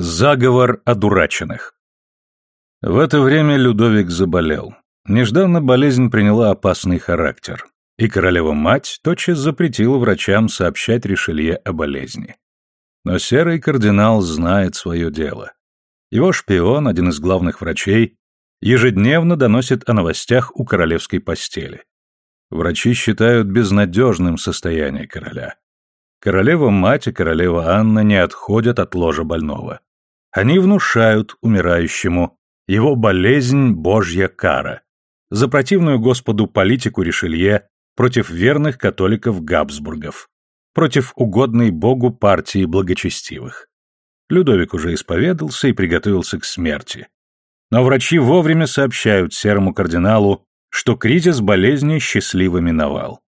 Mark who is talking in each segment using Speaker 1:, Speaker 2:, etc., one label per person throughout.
Speaker 1: Заговор одураченных. В это время Людовик заболел. Нежданно болезнь приняла опасный характер, и королева-мать тотчас запретила врачам сообщать Ришелье о болезни. Но серый кардинал знает свое дело. Его шпион, один из главных врачей, ежедневно доносит о новостях у королевской постели. Врачи считают безнадежным состояние короля. Королева-мать и королева Анна не отходят от ложа больного. Они внушают умирающему его болезнь – божья кара. За противную Господу политику Ришелье против верных католиков Габсбургов, против угодной Богу партии благочестивых. Людовик уже исповедался и приготовился к смерти. Но врачи вовремя сообщают серому кардиналу, что кризис болезни счастливо миновал.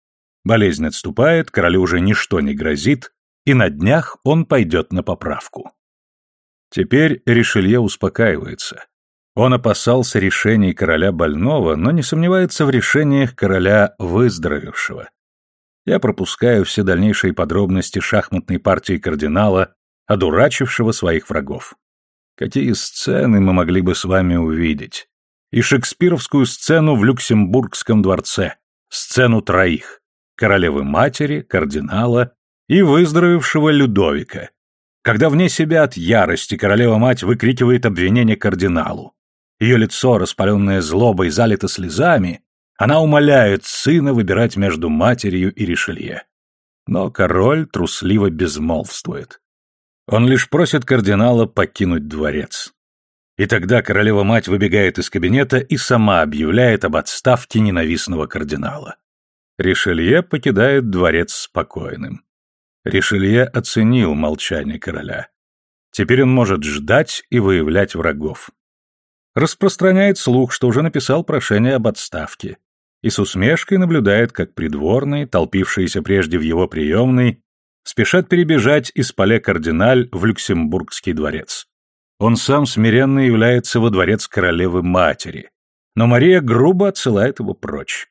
Speaker 1: Болезнь отступает, королю уже ничто не грозит, и на днях он пойдет на поправку. Теперь Ришелье успокаивается. Он опасался решений короля больного, но не сомневается в решениях короля выздоровевшего. Я пропускаю все дальнейшие подробности шахматной партии кардинала, одурачившего своих врагов. Какие сцены мы могли бы с вами увидеть? И шекспировскую сцену в Люксембургском дворце, сцену троих, королевы-матери, кардинала и выздоровевшего Людовика, когда вне себя от ярости королева-мать выкрикивает обвинение кардиналу. Ее лицо, распаленное злобой, залито слезами, она умоляет сына выбирать между матерью и Ришелье. Но король трусливо безмолвствует. Он лишь просит кардинала покинуть дворец. И тогда королева-мать выбегает из кабинета и сама объявляет об отставке ненавистного кардинала. Ришелье покидает дворец спокойным. Ришелье оценил молчание короля. Теперь он может ждать и выявлять врагов. Распространяет слух, что уже написал прошение об отставке, и с усмешкой наблюдает, как придворные, толпившиеся прежде в его приемной, спешат перебежать из поля кардиналь в Люксембургский дворец. Он сам смиренно является во дворец королевы-матери, но Мария грубо отсылает его прочь.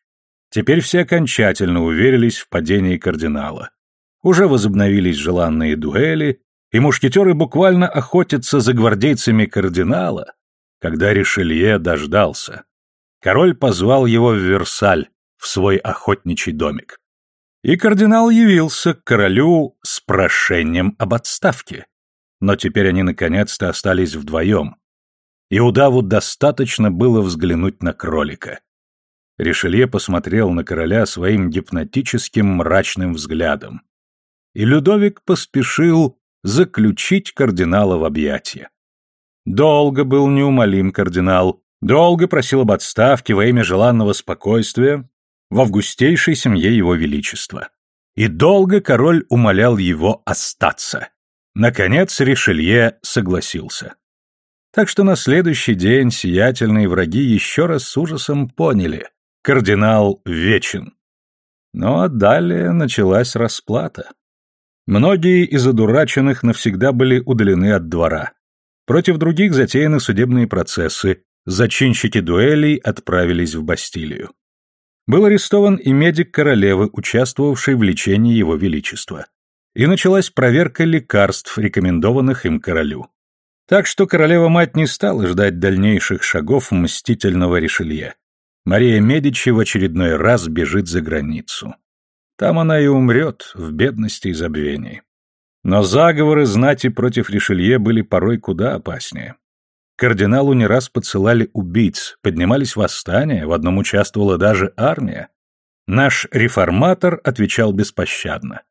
Speaker 1: Теперь все окончательно уверились в падении кардинала. Уже возобновились желанные дуэли, и мушкетеры буквально охотятся за гвардейцами кардинала, когда Ришелье дождался. Король позвал его в Версаль, в свой охотничий домик. И кардинал явился к королю с прошением об отставке. Но теперь они наконец-то остались вдвоем. И удаву достаточно было взглянуть на кролика. Ришелье посмотрел на короля своим гипнотическим мрачным взглядом и Людовик поспешил заключить кардинала в объятия. Долго был неумолим кардинал, долго просил об отставке во имя желанного спокойствия в августейшей семье его величества. И долго король умолял его остаться. Наконец Ришелье согласился. Так что на следующий день сиятельные враги еще раз с ужасом поняли – кардинал вечен. Но далее началась расплата. Многие из одураченных навсегда были удалены от двора. Против других затеяны судебные процессы, зачинщики дуэлей отправились в Бастилию. Был арестован и медик королевы, участвовавший в лечении его величества. И началась проверка лекарств, рекомендованных им королю. Так что королева-мать не стала ждать дальнейших шагов мстительного Ришелье. Мария Медичи в очередной раз бежит за границу. Там она и умрет в бедности и забвении. Но заговоры знати против Ришелье были порой куда опаснее. Кардиналу не раз подсылали убийц, поднимались восстания, в одном участвовала даже армия. Наш реформатор отвечал беспощадно.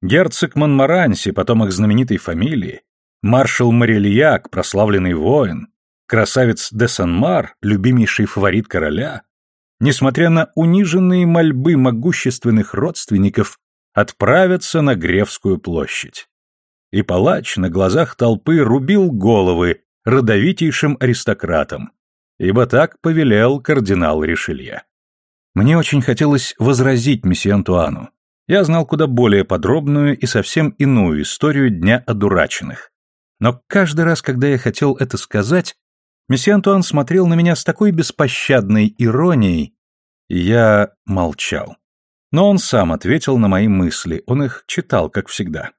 Speaker 1: Герцог Монмаранси, потомок знаменитой фамилии, маршал Марильяк, прославленный воин, красавец де Санмар, любимейший фаворит короля, несмотря на униженные мольбы могущественных родственников, отправятся на Гревскую площадь. И палач на глазах толпы рубил головы родовитейшим аристократам, ибо так повелел кардинал Ришелье. Мне очень хотелось возразить месье Антуану. Я знал куда более подробную и совсем иную историю Дня одураченных. Но каждый раз, когда я хотел это сказать, Месье Антуан смотрел на меня с такой беспощадной иронией, я молчал. Но он сам ответил на мои мысли, он их читал, как всегда.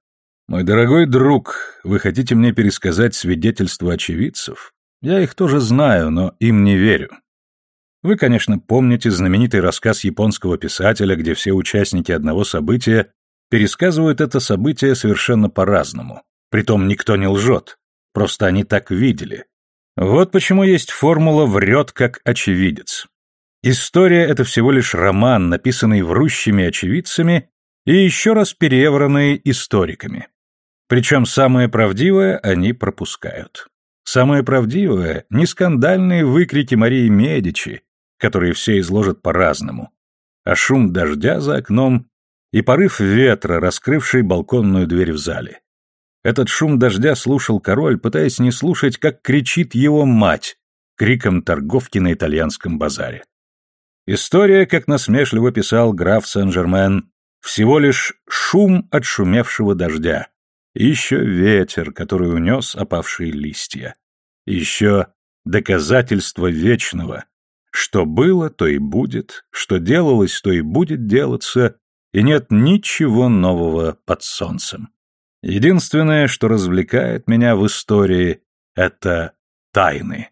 Speaker 1: Мой дорогой друг, вы хотите мне пересказать свидетельства очевидцев? Я их тоже знаю, но им не верю. Вы, конечно, помните знаменитый рассказ японского писателя, где все участники одного события пересказывают это событие совершенно по-разному. Притом никто не лжет, просто они так видели. Вот почему есть формула «врет как очевидец». История — это всего лишь роман, написанный врущими очевидцами и еще раз перевранный историками. Причем самое правдивое они пропускают. Самое правдивое — не скандальные выкрики Марии Медичи, которые все изложат по-разному, а шум дождя за окном и порыв ветра, раскрывший балконную дверь в зале. Этот шум дождя слушал король, пытаясь не слушать, как кричит его мать, криком торговки на итальянском базаре. История, как насмешливо писал граф Сен-Жермен, всего лишь шум отшумевшего дождя, и еще ветер, который унес опавшие листья. Еще доказательство вечного. Что было, то и будет, что делалось, то и будет делаться, и нет ничего нового под солнцем. Единственное, что развлекает меня в истории, это тайны.